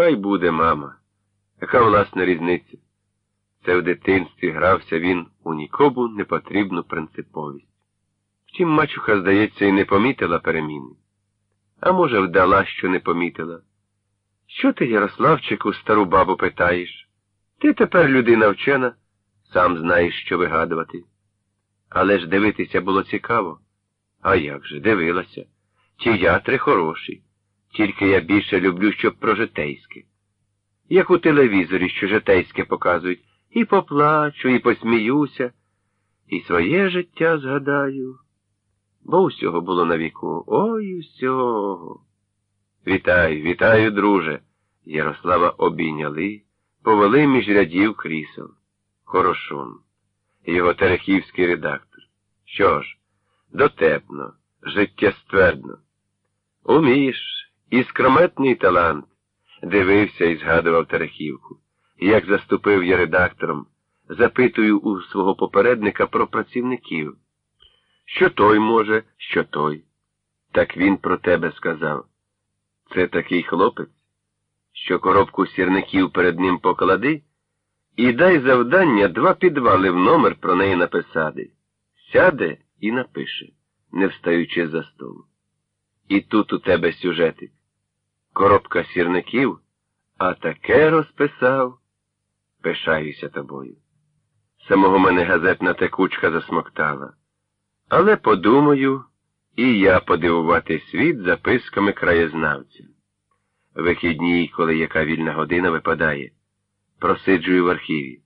Хай буде, мама. Яка власна різниця? Це в дитинстві грався він у нікому непотрібну принциповість. Втім, мачуха, здається, і не помітила переміни. А може, вдала, що не помітила. Що ти, Ярославчику, стару бабу питаєш? Ти тепер людина вчена, сам знаєш, що вигадувати. Але ж дивитися було цікаво. А як же, дивилася. Тіятри хороші. Тільки я більше люблю, щоб про житейське. Як у телевізорі, що житейське показують, і поплачу, і посміюся, і своє життя згадаю. Бо усього було на віку. Ой усього. Вітаю, вітаю, друже. Ярослава обійняли, повели між рядів крісел. Хорошун. Його терехівський редактор. Що ж, дотепно, життєствердно. Умієш, іскрометний талант, дивився і згадував Терехівку. Як заступив я редактором, запитую у свого попередника про працівників. Що той може, що той. Так він про тебе сказав. Це такий хлопець, що коробку сірників перед ним поклади, і дай завдання два підвали в номер про неї написати. Сяде і напише, не встаючи за столу. І тут у тебе сюжетик. Коробка сірників, а таке розписав. Пишаюся тобою. Самого мене газетна текучка засмоктала. Але подумаю, і я подивувати світ записками краєзнавця. Вихідні, коли яка вільна година випадає, просиджую в архіві.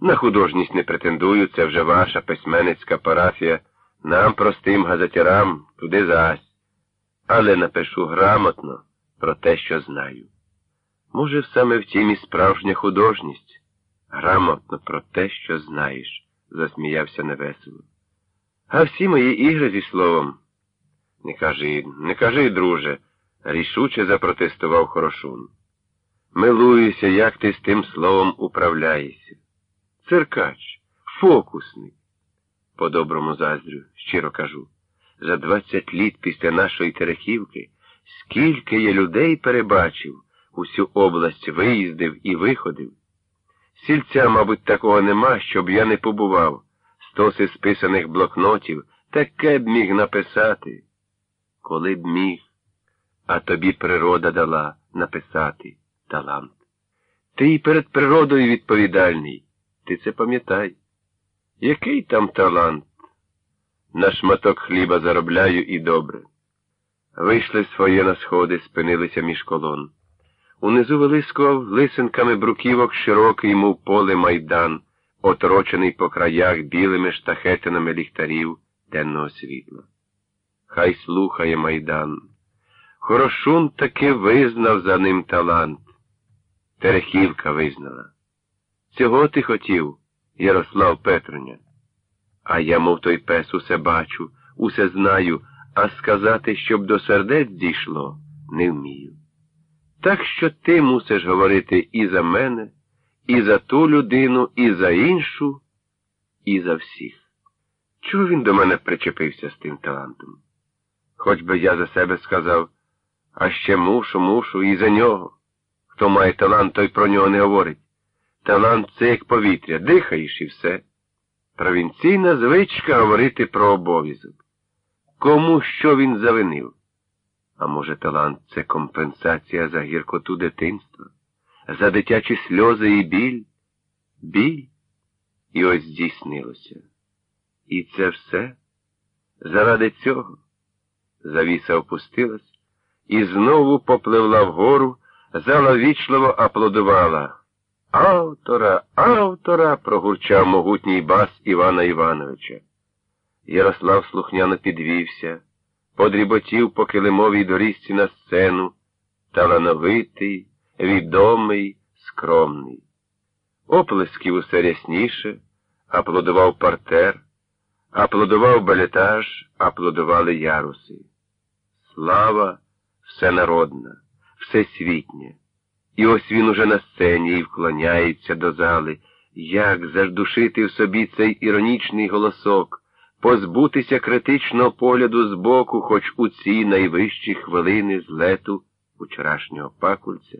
На художність не претендую, це вже ваша письменницька парафія, нам, простим газетярам, туди зась. Але напишу грамотно про те, що знаю. Може, саме в тім і справжня художність, грамотно про те, що знаєш, засміявся невесело. А всі мої ігри зі словом. Не кажи, не кажи, друже, рішуче запротестував Хорошун. Милуюся, як ти з тим словом управляєшся. Циркач, фокусник. По-доброму заздрю, щиро кажу. За двадцять літ після нашої Терехівки скільки я людей перебачив, усю область виїздив і виходив. Сільця, мабуть, такого нема, щоб я не побував. Стоси списаних блокнотів таке б міг написати. Коли б міг, а тобі природа дала написати талант. Ти й перед природою відповідальний. Ти це пам'ятай. Який там талант? На шматок хліба заробляю і добре. Вийшли своє на сходи, спинилися між колон. Унизу вилискував лисинками бруківок широкий, мов поле майдан, оторочений по краях білими штахетинами ліхтарів денного світла. Хай слухає майдан. Хорошун таки визнав за ним талант. Терехівка визнала. Цього ти хотів, Ярослав Петруня. А я, мов той пес, усе бачу, усе знаю, а сказати, щоб до сердець дійшло, не вмію. Так що ти мусиш говорити і за мене, і за ту людину, і за іншу, і за всіх. Чого він до мене причепився з тим талантом? Хоч би я за себе сказав, а ще мушу, мушу, і за нього. Хто має талант, той про нього не говорить. Талант це як повітря, дихаєш і все. Провінційна звичка говорити про обов'язок. Кому що він завинив? А може, талант це компенсація за гіркоту дитинства, за дитячі сльози і біль? Біль? І ось здійснилося. І це все? Заради цього? Завіса опустилась і знову попливла вгору, зала вічливо аплодувала. Автора, автора, прогурчав могутній бас Івана Івановича. Ярослав слухняно підвівся, подріботів по килимовій доріжці на сцену, талановитий, відомий, скромний. Оплесків усе рясніше, аплодував партер, аплодував балетаж, аплодували яруси. Слава всенародна, всесвітня. І ось він уже на сцені і вклоняється до зали, як заждушити в собі цей іронічний голосок, позбутися критичного погляду збоку, хоч у ці найвищі хвилини злету вчорашнього пакульця.